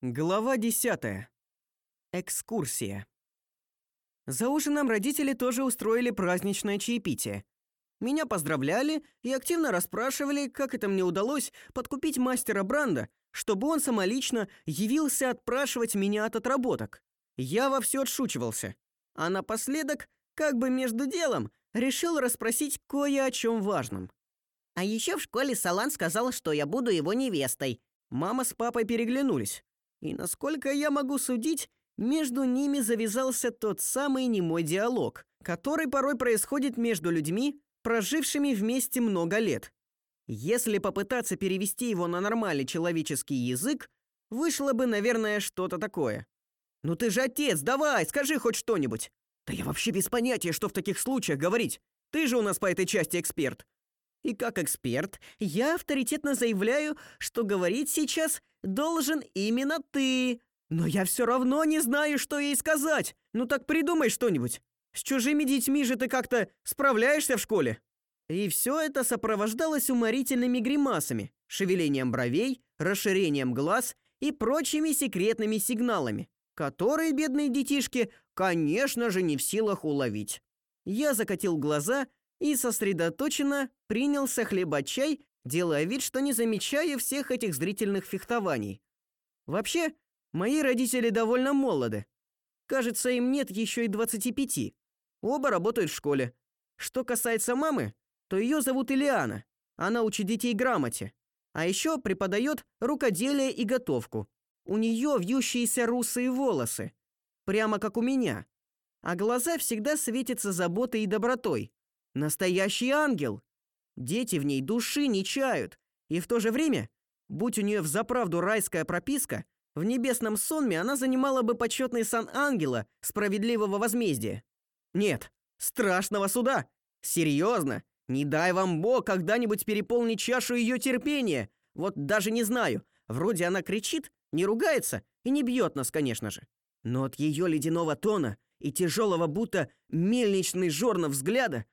Глава 10. Экскурсия. За ужином родители тоже устроили праздничное чаепитие. Меня поздравляли и активно расспрашивали, как это мне удалось подкупить мастера Бранда, чтобы он самолично явился отпрашивать меня от отработок. Я во все отшучивался. А напоследок, как бы между делом, решил расспросить кое о чем важном. А еще в школе Салан сказал, что я буду его невестой. Мама с папой переглянулись. И насколько я могу судить, между ними завязался тот самый немой диалог, который порой происходит между людьми, прожившими вместе много лет. Если попытаться перевести его на нормальный человеческий язык, вышло бы, наверное, что-то такое. «Ну ты же отец, давай, скажи хоть что-нибудь!» «Да я вообще без понятия, что в таких случаях говорить. Ты же у нас по этой части эксперт». И как эксперт, я авторитетно заявляю, что говорить сейчас должен именно ты. Но я все равно не знаю, что ей сказать. Ну так придумай что-нибудь. С чужими детьми же ты как-то справляешься в школе. И все это сопровождалось уморительными гримасами, шевелением бровей, расширением глаз и прочими секретными сигналами, которые бедные детишки, конечно же, не в силах уловить. Я закатил глаза и сосредоточенно принялся хлебать чай, делая вид, что не замечаю всех этих зрительных фехтований. Вообще, мои родители довольно молоды. Кажется, им нет еще и 25. Оба работают в школе. Что касается мамы, то ее зовут Ильяна. Она учит детей грамоте. А еще преподает рукоделие и готовку. У нее вьющиеся русые волосы, прямо как у меня. А глаза всегда светятся заботой и добротой. Настоящий ангел. Дети в ней души не чают. И в то же время, будь у нее взаправду райская прописка, в небесном сонме она занимала бы почетный сан ангела справедливого возмездия. Нет, страшного суда. Серьезно, не дай вам Бог когда-нибудь переполнить чашу ее терпения. Вот даже не знаю, вроде она кричит, не ругается и не бьет нас, конечно же. Но от ее ледяного тона и тяжелого будто мельничный жорна взгляда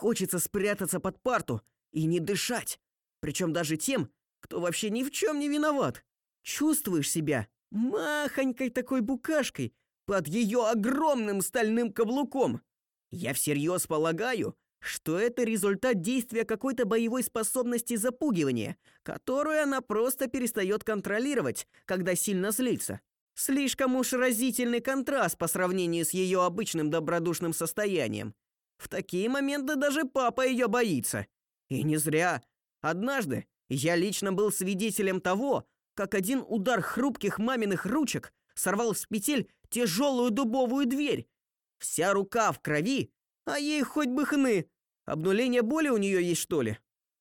Хочется спрятаться под парту и не дышать. Причем даже тем, кто вообще ни в чем не виноват. Чувствуешь себя махонькой такой букашкой под ее огромным стальным каблуком. Я всерьез полагаю, что это результат действия какой-то боевой способности запугивания, которую она просто перестает контролировать, когда сильно злится. Слишком уж разительный контраст по сравнению с ее обычным добродушным состоянием. В такие моменты даже папа ее боится. И не зря. Однажды я лично был свидетелем того, как один удар хрупких маминых ручек сорвал с петель тяжелую дубовую дверь. Вся рука в крови, а ей хоть бы хны. Обнуление боли у нее есть, что ли?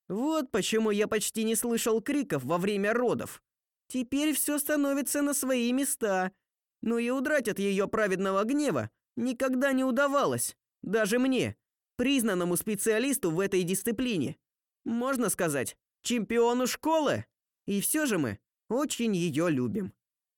Вот почему я почти не слышал криков во время родов. Теперь все становится на свои места. Но и удрать от ее праведного гнева никогда не удавалось. Даже мне, признанному специалисту в этой дисциплине. Можно сказать, чемпиону школы. И все же мы очень ее любим.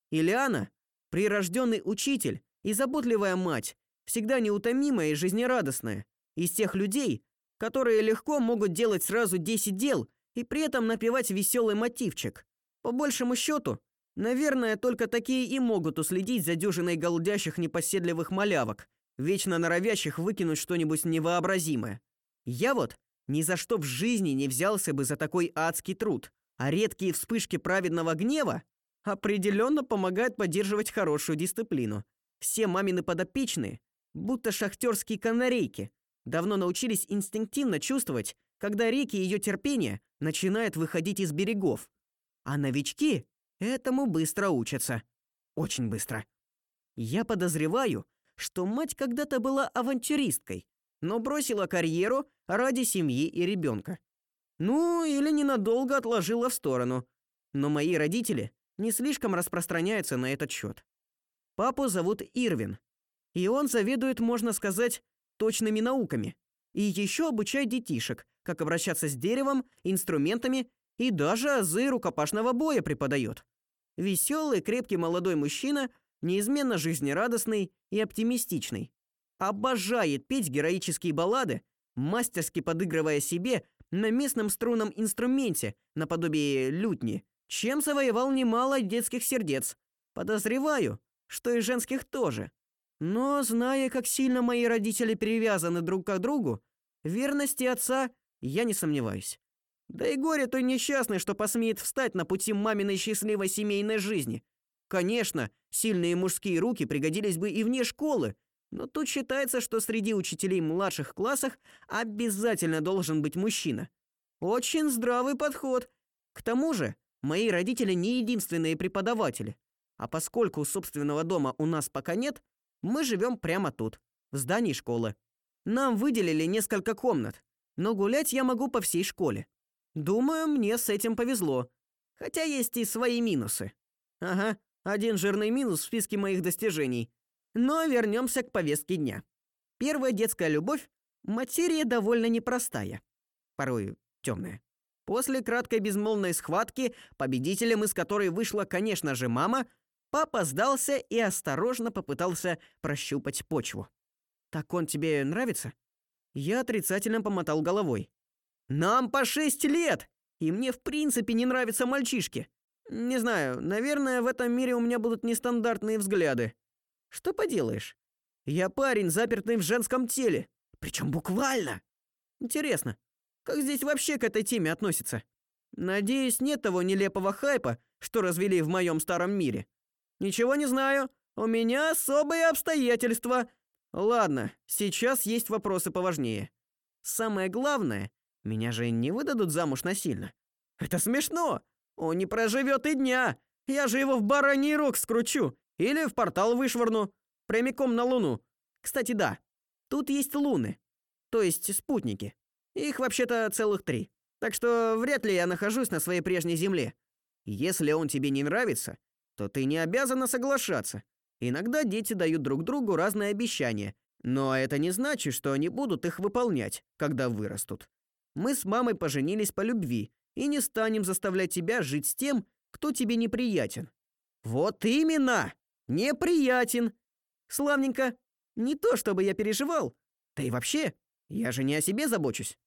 Ильяна – прирожденный учитель и заботливая мать, всегда неутомимая и жизнерадостная. Из тех людей, которые легко могут делать сразу 10 дел и при этом напевать веселый мотивчик. По большему счету, наверное, только такие и могут уследить за дюжиной голдящих непоседливых малявок, вечно норовящих выкинуть что-нибудь невообразимое. Я вот ни за что в жизни не взялся бы за такой адский труд, а редкие вспышки праведного гнева определенно помогают поддерживать хорошую дисциплину. Все мамины подопечные, будто шахтерские канарейки, давно научились инстинктивно чувствовать, когда реки ее терпения начинают выходить из берегов. А новички этому быстро учатся. Очень быстро. Я подозреваю, что мать когда-то была авантюристкой, но бросила карьеру ради семьи и ребенка. Ну, или ненадолго отложила в сторону. Но мои родители не слишком распространяются на этот счет. Папу зовут Ирвин, и он заведует, можно сказать, точными науками. И еще обучает детишек, как обращаться с деревом, инструментами и даже азы рукопашного боя преподает. Веселый, крепкий молодой мужчина неизменно жизнерадостный и оптимистичный. Обожает петь героические баллады, мастерски подыгрывая себе на местном струнном инструменте наподобие лютни, чем завоевал немало детских сердец. Подозреваю, что и женских тоже. Но, зная, как сильно мои родители привязаны друг к другу, верности отца я не сомневаюсь. Да и горе той несчастной, что посмеет встать на пути маминой счастливой семейной жизни. Конечно, сильные мужские руки пригодились бы и вне школы, но тут считается, что среди учителей младших классах обязательно должен быть мужчина. Очень здравый подход. К тому же, мои родители не единственные преподаватели. А поскольку собственного дома у нас пока нет, мы живем прямо тут, в здании школы. Нам выделили несколько комнат, но гулять я могу по всей школе. Думаю, мне с этим повезло. Хотя есть и свои минусы. Ага, один жирный минус в списке моих достижений. Но вернемся к повестке дня. Первая детская любовь материя довольно непростая, порой темная. После краткой безмолвной схватки, победителем из которой вышла, конечно же, мама, Папа сдался и осторожно попытался прощупать почву. Так он тебе нравится? Я отрицательно помотал головой. Нам по шесть лет, и мне в принципе не нравятся мальчишки. Не знаю, наверное, в этом мире у меня будут нестандартные взгляды. Что поделаешь? Я парень, запертый в женском теле, причем буквально. Интересно, как здесь вообще к этой теме относятся? Надеюсь, нет того нелепого хайпа, что развели в моем старом мире. Ничего не знаю. У меня особые обстоятельства. Ладно, сейчас есть вопросы поважнее. Самое главное, меня же не выдадут замуж насильно. Это смешно. Он не проживет и дня. Я же его в бараний рог скручу или в портал вышвырну прямиком на Луну. Кстати, да. Тут есть луны, то есть спутники. Их вообще-то целых три. Так что вряд ли я нахожусь на своей прежней земле. Если он тебе не нравится, то ты не обязана соглашаться. Иногда дети дают друг другу разные обещания, но это не значит, что они будут их выполнять, когда вырастут. Мы с мамой поженились по любви и не станем заставлять тебя жить с тем, кто тебе неприятен. Вот именно, неприятен. Славненько. Не то чтобы я переживал. Да и вообще, я же не о себе забочусь.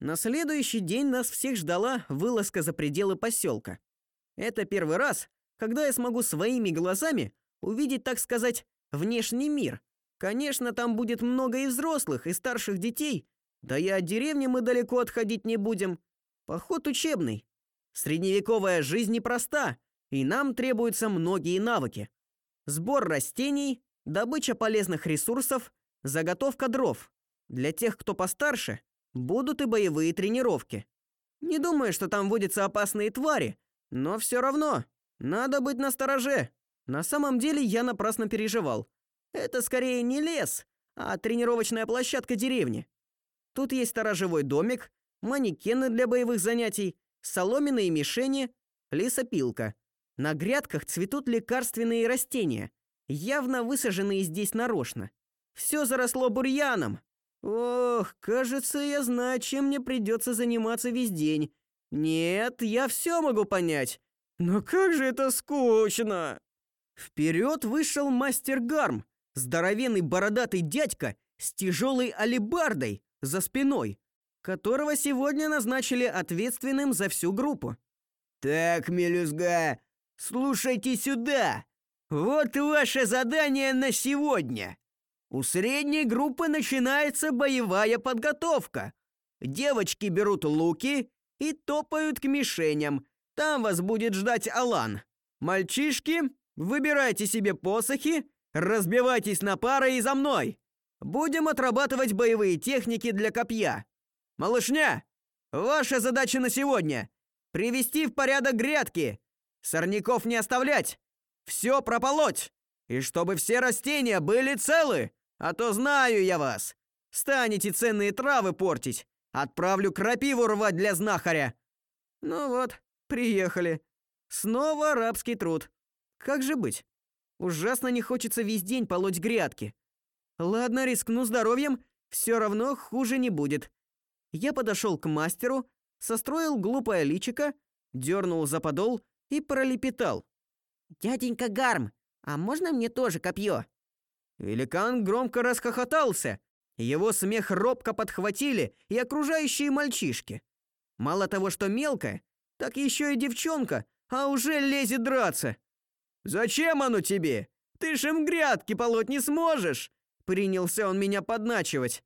На следующий день нас всех ждала вылазка за пределы поселка. Это первый раз, когда я смогу своими глазами увидеть, так сказать, внешний мир. Конечно, там будет много и взрослых, и старших детей. Да и от деревни мы далеко отходить не будем. Поход учебный. Средневековая жизнь непроста, и нам требуются многие навыки. Сбор растений, добыча полезных ресурсов, заготовка дров. Для тех, кто постарше, будут и боевые тренировки. Не думаю, что там водятся опасные твари, но все равно надо быть настороже. На самом деле я напрасно переживал. Это скорее не лес, а тренировочная площадка деревни. Тут есть сторожевой домик, манекены для боевых занятий, соломенные мишени, лесопилка. На грядках цветут лекарственные растения, явно высаженные здесь нарочно. Все заросло бурьяном. Ох, кажется, я знаю, чем мне придется заниматься весь день. Нет, я все могу понять. Но как же это скучно! Вперед вышел мастер Гарм, здоровенный бородатый дядька с тяжелой алебардой за спиной, которого сегодня назначили ответственным за всю группу. Так, мелюзга, слушайте сюда. Вот ваше задание на сегодня. У средней группы начинается боевая подготовка. Девочки берут луки и топают к мишеням, там вас будет ждать Алан. Мальчишки, выбирайте себе посохи, разбивайтесь на пары и за мной. Будем отрабатывать боевые техники для копья. Малышня, ваша задача на сегодня привести в порядок грядки, сорняков не оставлять, все прополоть, и чтобы все растения были целы, а то знаю я вас. Станете ценные травы портить, отправлю крапиву рвать для знахаря. Ну вот, Приехали. Снова арабский труд. Как же быть? Ужасно не хочется весь день полоть грядки. Ладно, рискну здоровьем, все равно хуже не будет. Я подошел к мастеру, состроил глупое личико, дернул за подол и пролепетал: "Дяденька Гарм, а можно мне тоже копье?» Великан громко расхохотался. Его смех робко подхватили и окружающие мальчишки. Мало того, что мелко, так еще и девчонка, а уже лезет драться. «Зачем оно тебе? Ты ж им грядки полоть не сможешь!» Принялся он меня подначивать.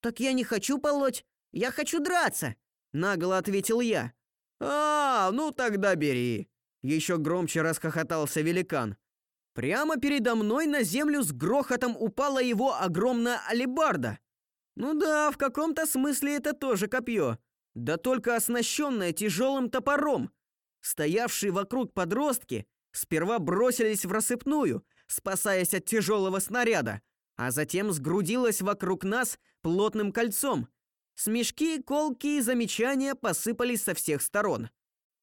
«Так я не хочу полоть, я хочу драться!» Нагло ответил я. «А, ну тогда бери!» Еще громче расхохотался великан. Прямо передо мной на землю с грохотом упала его огромная алебарда. Ну да, в каком-то смысле это тоже копье, да только оснащенное тяжелым топором. Стоявшие вокруг подростки сперва бросились в рассыпную, спасаясь от тяжелого снаряда, а затем сгрудилась вокруг нас плотным кольцом. Смешки, колки и замечания посыпались со всех сторон.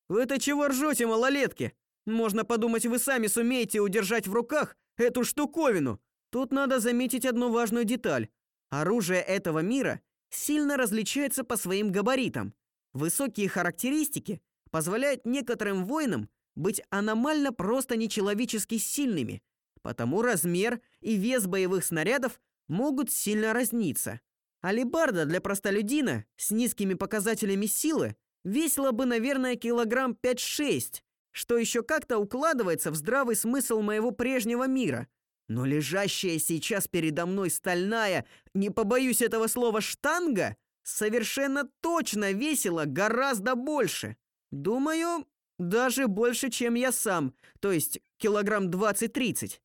«Вы-то чего ржете, малолетки? Можно подумать, вы сами сумеете удержать в руках эту штуковину. Тут надо заметить одну важную деталь. Оружие этого мира сильно различается по своим габаритам. Высокие характеристики позволяют некоторым воинам быть аномально просто нечеловечески сильными, потому размер и вес боевых снарядов могут сильно разниться. Алибарда для простолюдина с низкими показателями силы весила бы, наверное, килограмм 5-6, что еще как-то укладывается в здравый смысл моего прежнего мира. Но лежащая сейчас передо мной стальная, не побоюсь этого слова, штанга совершенно точно весила гораздо больше. Думаю, даже больше, чем я сам, то есть килограмм 20-30.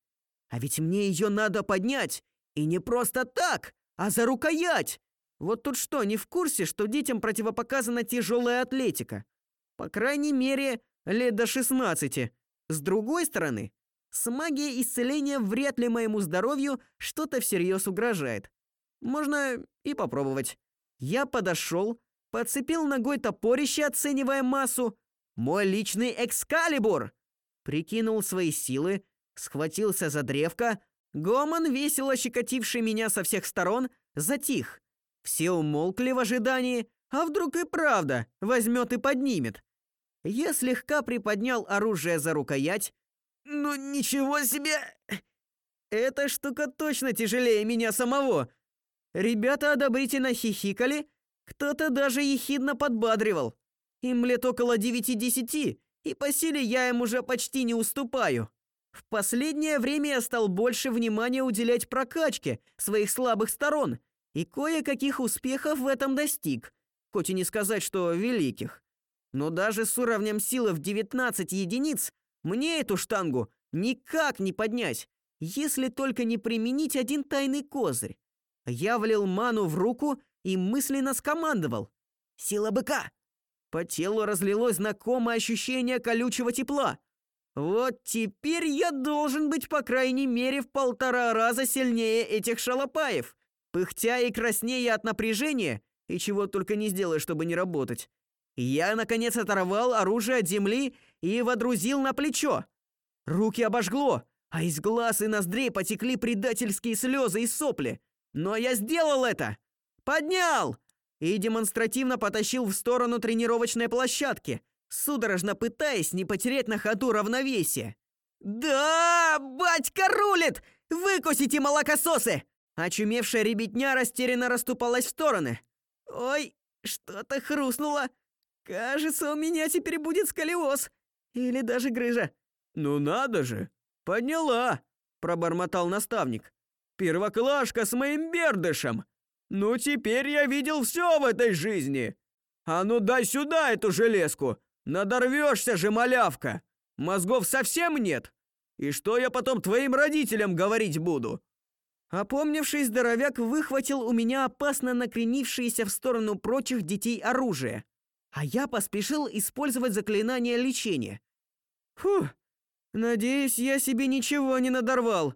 А ведь мне ее надо поднять, и не просто так, а за рукоять. Вот тут что, не в курсе, что детям противопоказана тяжелая атлетика? По крайней мере, лет до 16. С другой стороны, с магией исцеления вряд ли моему здоровью что-то всерьез угрожает. Можно и попробовать. Я подошел, подцепил ногой топорище, оценивая массу. Мой личный экскалибур! Прикинул свои силы, схватился за древко. Гомон, весело щекотивший меня со всех сторон, затих. Все умолкли в ожидании, а вдруг и правда возьмет и поднимет. Я слегка приподнял оружие за рукоять. Ну ничего себе! Эта штука точно тяжелее меня самого. Ребята одобрительно хихикали, кто-то даже ехидно подбадривал. Им лет около девяти-десяти, и по силе я им уже почти не уступаю. В последнее время я стал больше внимания уделять прокачке своих слабых сторон и кое-каких успехов в этом достиг, хоть и не сказать, что великих. Но даже с уровнем силы в 19 единиц мне эту штангу никак не поднять, если только не применить один тайный козырь. Я влил ману в руку и мысленно скомандовал. «Сила быка!» По телу разлилось знакомое ощущение колючего тепла. Вот теперь я должен быть по крайней мере в полтора раза сильнее этих шалопаев. Пыхтя и краснея от напряжения, и чего только не сделаешь, чтобы не работать. Я, наконец, оторвал оружие от земли и водрузил на плечо. Руки обожгло, а из глаз и ноздрей потекли предательские слезы и сопли. Но я сделал это! Поднял! И демонстративно потащил в сторону тренировочной площадки, судорожно пытаясь не потерять на ходу равновесие. «Да, батька рулит! Выкусите молокососы!» Очумевшая ребятня растерянно расступалась в стороны. «Ой, что-то хрустнуло!» Кажется, у меня теперь будет сколиоз. Или даже грыжа. Ну надо же. Подняла, пробормотал наставник. Первоклашка с моим бердышем. Ну теперь я видел все в этой жизни. А ну дай сюда эту железку. Надорвешься же, малявка. Мозгов совсем нет. И что я потом твоим родителям говорить буду? Опомнившись, здоровяк выхватил у меня опасно накренившееся в сторону прочих детей оружие а я поспешил использовать заклинание лечения. Фу, надеюсь, я себе ничего не надорвал.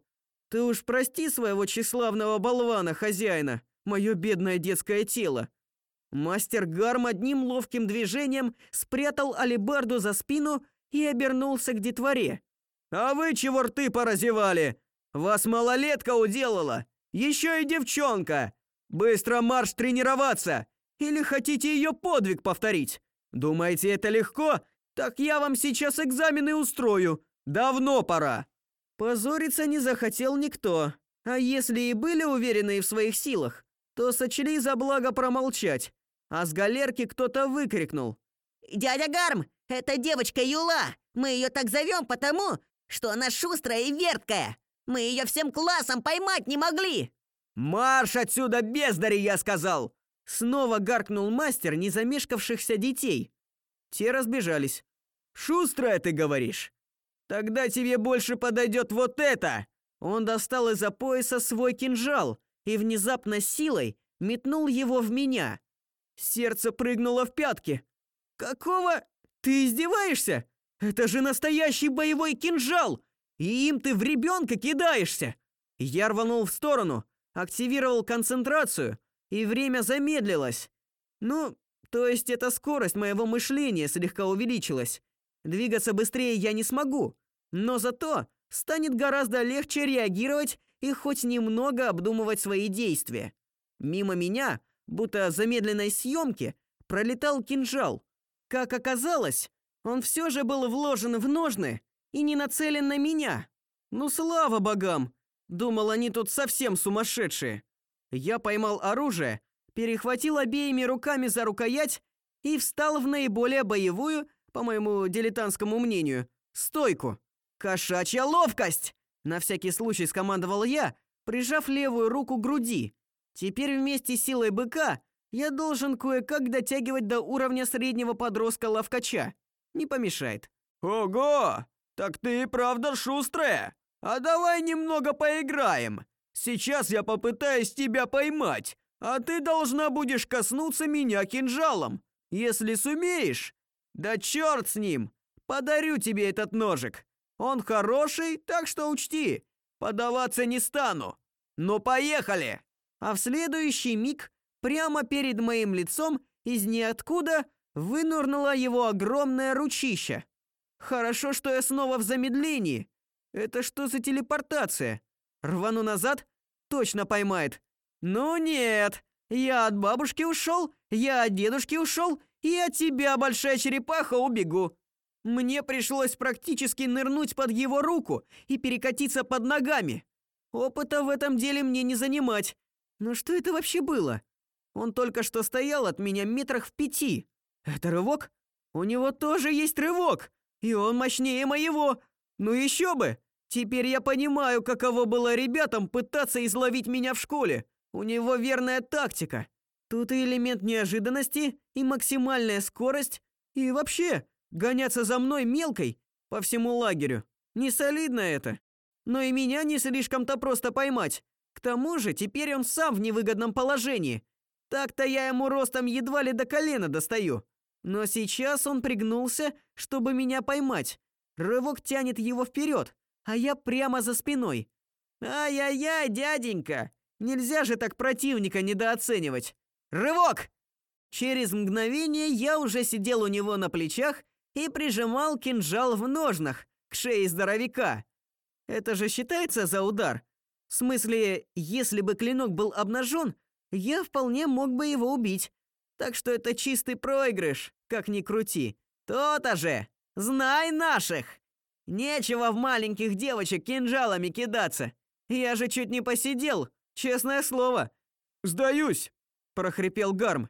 Ты уж прости своего тщеславного болвана, хозяина, мое бедное детское тело. Мастер Гарм одним ловким движением спрятал алебарду за спину и обернулся к детворе. «А вы чего рты поразевали? Вас малолетка уделала! Еще и девчонка! Быстро марш тренироваться! Или хотите ее подвиг повторить? Думаете, это легко? Так я вам сейчас экзамены устрою. Давно пора. Позориться не захотел никто. А если и были уверены в своих силах, то сочли за благо промолчать. А с галерки кто-то выкрикнул: "Дядя Гарм, это девочка Юла. Мы ее так зовем потому, что она шустрая и верткая. Мы ее всем классом поймать не могли!» «Марш отсюда, бездари, я сказал!» Снова гаркнул мастер незамешкавшихся детей. Те разбежались. «Шустрая, ты говоришь? Тогда тебе больше подойдет вот это!» Он достал из-за пояса свой кинжал и внезапно силой метнул его в меня. Сердце прыгнуло в пятки. «Какого? Ты издеваешься? Это же настоящий боевой кинжал! И им ты в ребенка кидаешься!» Я рванул в сторону, активировал концентрацию, и время замедлилось. Ну, то есть эта скорость моего мышления слегка увеличилась. Двигаться быстрее я не смогу, но зато станет гораздо легче реагировать и хоть немного обдумывать свои действия. Мимо меня, будто замедленной съемки, пролетал кинжал. Как оказалось, он все же был вложен в ножны и не нацелен на меня. Ну слава богам, думал, они тут совсем сумасшедшие. Я поймал оружие, перехватил обеими руками за рукоять и встал в наиболее боевую, по моему дилетантскому мнению, стойку. Кошачья ловкость, на всякий случай скомандовал я, прижав левую руку к груди. Теперь вместе с силой быка я должен кое-как дотягивать до уровня среднего подростка-ловкача. Не помешает. Ого! Так ты и правда шустрая. А давай немного поиграем. Сейчас я попытаюсь тебя поймать, а ты должна будешь коснуться меня кинжалом. Если сумеешь, да черт с ним. Подарю тебе этот ножик. Он хороший, так что учти, подаваться не стану. Ну поехали. А в следующий миг прямо перед моим лицом из ниоткуда вынырнуло его огромное ручище. Хорошо, что я снова в замедлении. Это что за телепортация? Рвану назад, точно поймает. Ну нет, я от бабушки ушел, я от дедушки ушел, и от тебя, большая черепаха, убегу. Мне пришлось практически нырнуть под его руку и перекатиться под ногами. Опыта в этом деле мне не занимать. Но что это вообще было? Он только что стоял от меня метрах в пяти. Это рывок? У него тоже есть рывок, и он мощнее моего. Ну еще бы! Теперь я понимаю, каково было ребятам пытаться изловить меня в школе. У него верная тактика. Тут и элемент неожиданности, и максимальная скорость, и вообще гоняться за мной мелкой по всему лагерю. Не солидно это. Но и меня не слишком-то просто поймать. К тому же, теперь он сам в невыгодном положении. Так-то я ему ростом едва ли до колена достаю. Но сейчас он пригнулся, чтобы меня поймать. Рывок тянет его вперед, а я прямо за спиной. Ай-яй-яй, дяденька, нельзя же так противника недооценивать. Рывок! Через мгновение я уже сидел у него на плечах и прижимал кинжал в ножнах к шее здоровяка. Это же считается за удар. В смысле, если бы клинок был обнажен, я вполне мог бы его убить. Так что это чистый проигрыш, как ни крути. То-то же. Знай наших. Нечего в маленьких девочек кинжалами кидаться. Я же чуть не посидел, честное слово. Сдаюсь, прохрипел Гарм.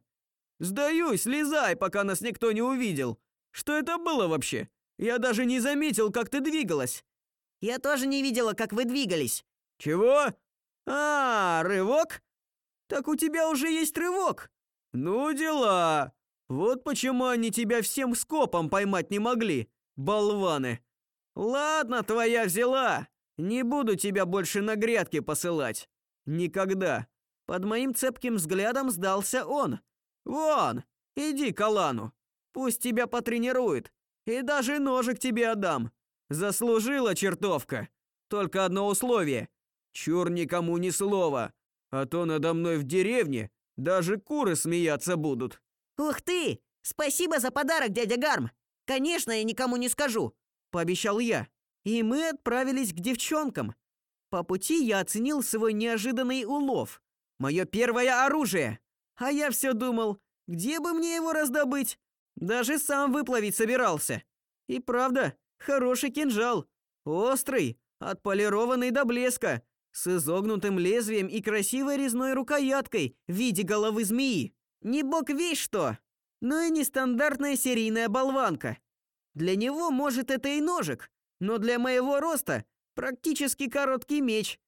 Сдаюсь, слезай, пока нас никто не увидел. Что это было вообще? Я даже не заметил, как ты двигалась. Я тоже не видела, как вы двигались. Чего? А, рывок? Так у тебя уже есть рывок. Ну дела. Вот почему они тебя всем скопом поймать не могли, болваны. Ладно, твоя взяла. Не буду тебя больше на грядки посылать. Никогда. Под моим цепким взглядом сдался он. Вон, иди к Алану. Пусть тебя потренирует. И даже ножик тебе отдам. Заслужила чертовка. Только одно условие. Чур никому ни слова, а то надо мной в деревне даже куры смеяться будут. Ух ты! Спасибо за подарок, дядя Гарм. Конечно, я никому не скажу, пообещал я. И мы отправились к девчонкам. По пути я оценил свой неожиданный улов. Мое первое оружие. А я все думал, где бы мне его раздобыть? Даже сам выплавить собирался. И правда, хороший кинжал. Острый, отполированный до блеска, с изогнутым лезвием и красивой резной рукояткой в виде головы змеи. Не бог весь что, но и нестандартная серийная болванка. Для него, может, это и ножик, но для моего роста практически короткий меч.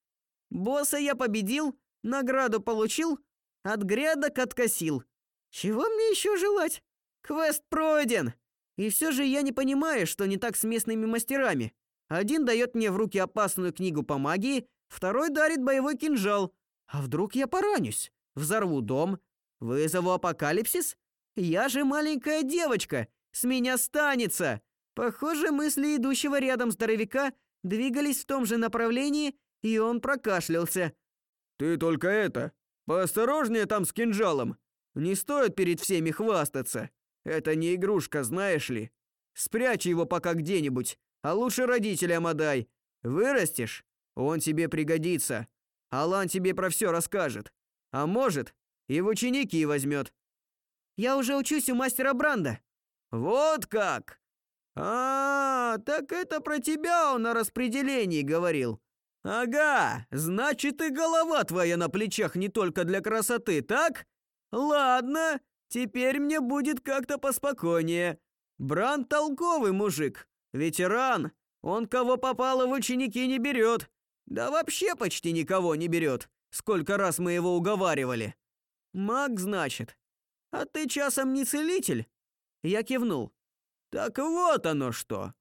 Босса я победил, награду получил, от грядок откосил. Чего мне еще желать? Квест пройден. И все же я не понимаю, что не так с местными мастерами. Один дает мне в руки опасную книгу по магии, второй дарит боевой кинжал. А вдруг я поранюсь? Взорву дом? Вызову апокалипсис? Я же маленькая девочка, с меня станется. Похоже, мысли идущего рядом здоровяка двигались в том же направлении, и он прокашлялся. Ты только это, поосторожнее там с кинжалом. Не стоит перед всеми хвастаться. Это не игрушка, знаешь ли. Спрячь его пока где-нибудь, а лучше родителям отдай. Вырастешь, он тебе пригодится. Алан тебе про все расскажет. А может, и в ученики возьмет. Я уже учусь у мастера Бранда. Вот как. А, так это про тебя он на распределении говорил. Ага, значит и голова твоя на плечах не только для красоты, так? Ладно, теперь мне будет как-то поспокойнее. Бранд толковый мужик, ветеран. Он кого попало в ученики не берет. Да вообще почти никого не берет. Сколько раз мы его уговаривали. Маг, значит. А ты часом не целитель? Я кивнул. Так вот оно что.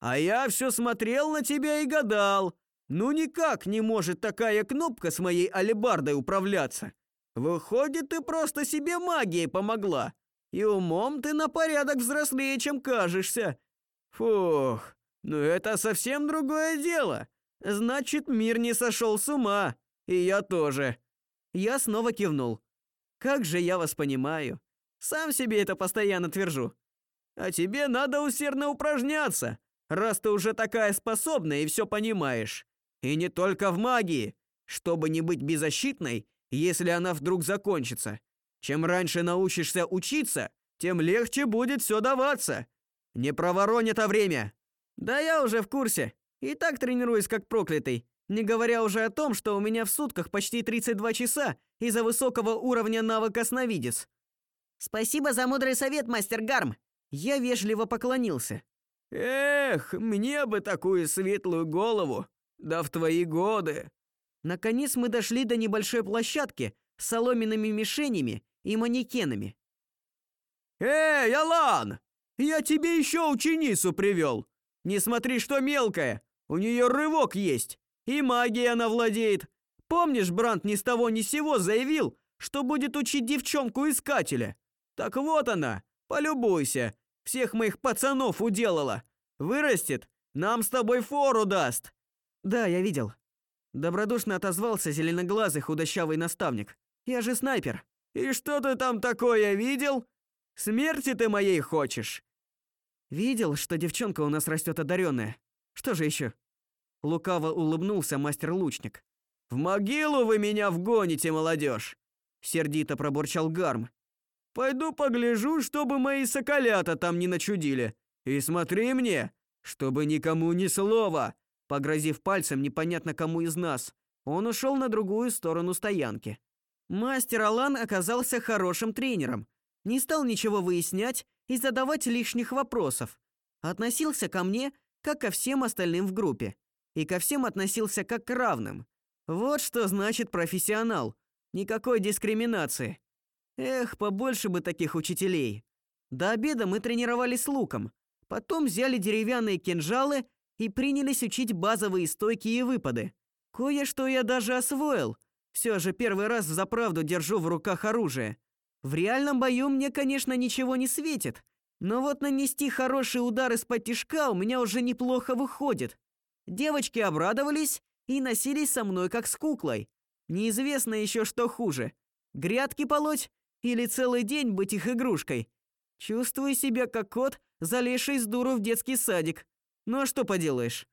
А я все смотрел на тебя и гадал. Ну никак не может такая кнопка с моей алебардой управляться. Выходит, ты просто себе магией помогла. И умом ты на порядок взрослее, чем кажешься. Фух, ну это совсем другое дело. Значит, мир не сошел с ума. И я тоже. Я снова кивнул. Как же я вас понимаю. Сам себе это постоянно твержу. А тебе надо усердно упражняться, раз ты уже такая способная и все понимаешь. И не только в магии, чтобы не быть беззащитной, если она вдруг закончится. Чем раньше научишься учиться, тем легче будет все даваться. Не проворонь это время. Да я уже в курсе. И так тренируюсь как проклятый. Не говоря уже о том, что у меня в сутках почти 32 часа из-за высокого уровня навыка сновидец. Спасибо за мудрый совет, мастер Гарм. Я вежливо поклонился. Эх, мне бы такую светлую голову. Да в твои годы. Наконец мы дошли до небольшой площадки с соломенными мишенями и манекенами. Эй, Алан, я тебе еще ученицу привел. Не смотри, что мелкая. У нее рывок есть. И магией она владеет. Помнишь, Брант ни с того ни с сего заявил, что будет учить девчонку-искателя? Так вот она, полюбуйся. Всех моих пацанов уделала. Вырастет, нам с тобой фору даст. Да, я видел. Добродушно отозвался зеленоглазый худощавый наставник. Я же снайпер. И что ты там такое видел? Смерти ты моей хочешь? Видел, что девчонка у нас растет одаренная. Что же еще? Лукаво улыбнулся мастер-лучник. «В могилу вы меня вгоните, молодежь!» Сердито пробурчал Гарм. «Пойду погляжу, чтобы мои соколята там не начудили. И смотри мне, чтобы никому ни слова!» Погрозив пальцем непонятно кому из нас, он ушел на другую сторону стоянки. Мастер Алан оказался хорошим тренером. Не стал ничего выяснять и задавать лишних вопросов. Относился ко мне, как ко всем остальным в группе и ко всем относился как к равным. Вот что значит профессионал. Никакой дискриминации. Эх, побольше бы таких учителей. До обеда мы тренировались с луком. Потом взяли деревянные кинжалы и принялись учить базовые стойки и выпады. Кое-что я даже освоил. Все же первый раз в заправду держу в руках оружие. В реальном бою мне, конечно, ничего не светит, но вот нанести хороший удар из-под тишка у меня уже неплохо выходит. Девочки обрадовались и носились со мной как с куклой. Неизвестно еще, что хуже: грядки полоть или целый день быть их игрушкой. Чувствую себя как кот, залезший с дуру в детский садик. Ну а что поделаешь?